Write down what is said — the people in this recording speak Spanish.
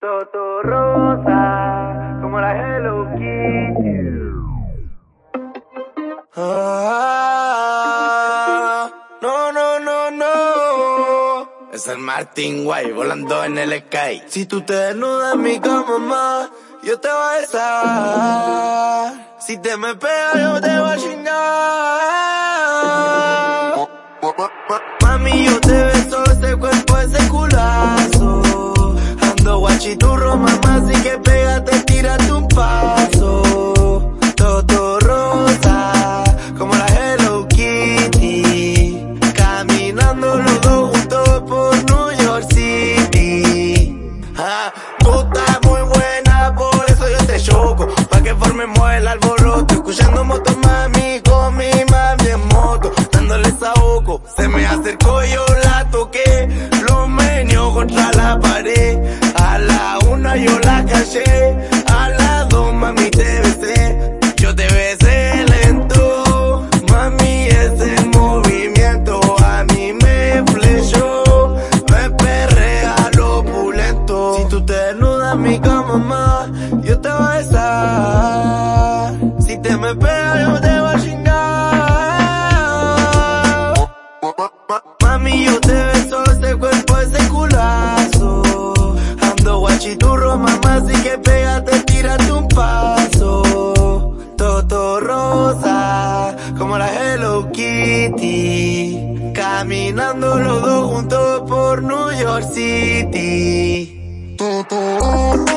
Toto rosa, como la Hello Kitty. Ah, no, no, no, no. Es el Martin Guay volando en el sky. Si tú te desnudas mi cama más, yo te voy a besar. Si te me pegas, yo te voy a chingar. Ando guachiturro, mamá, así que pégate, tírate un paso. Todo rosa, como la Hello Kitty. Caminando los dos juntos por New York City. Ah, tú estás muy buena, por eso yo te choco. Pa' que formemos el alboroto. Escuchando motos, mami, con mi mami en moto. Dándole saoco. Se me acercó, yo la caché. A la dos, mami, te besé. Yo te besé lento. Mami, ese movimiento a mí me flechó. Me perrea lo opulento. Si tú te desnudas mi cama yo te voy a besar. Si te me pegas, mamá, así que pégate, tírate un paso. Toto rosa, como la Hello Kitty. Caminando los dos juntos por New York City. Toto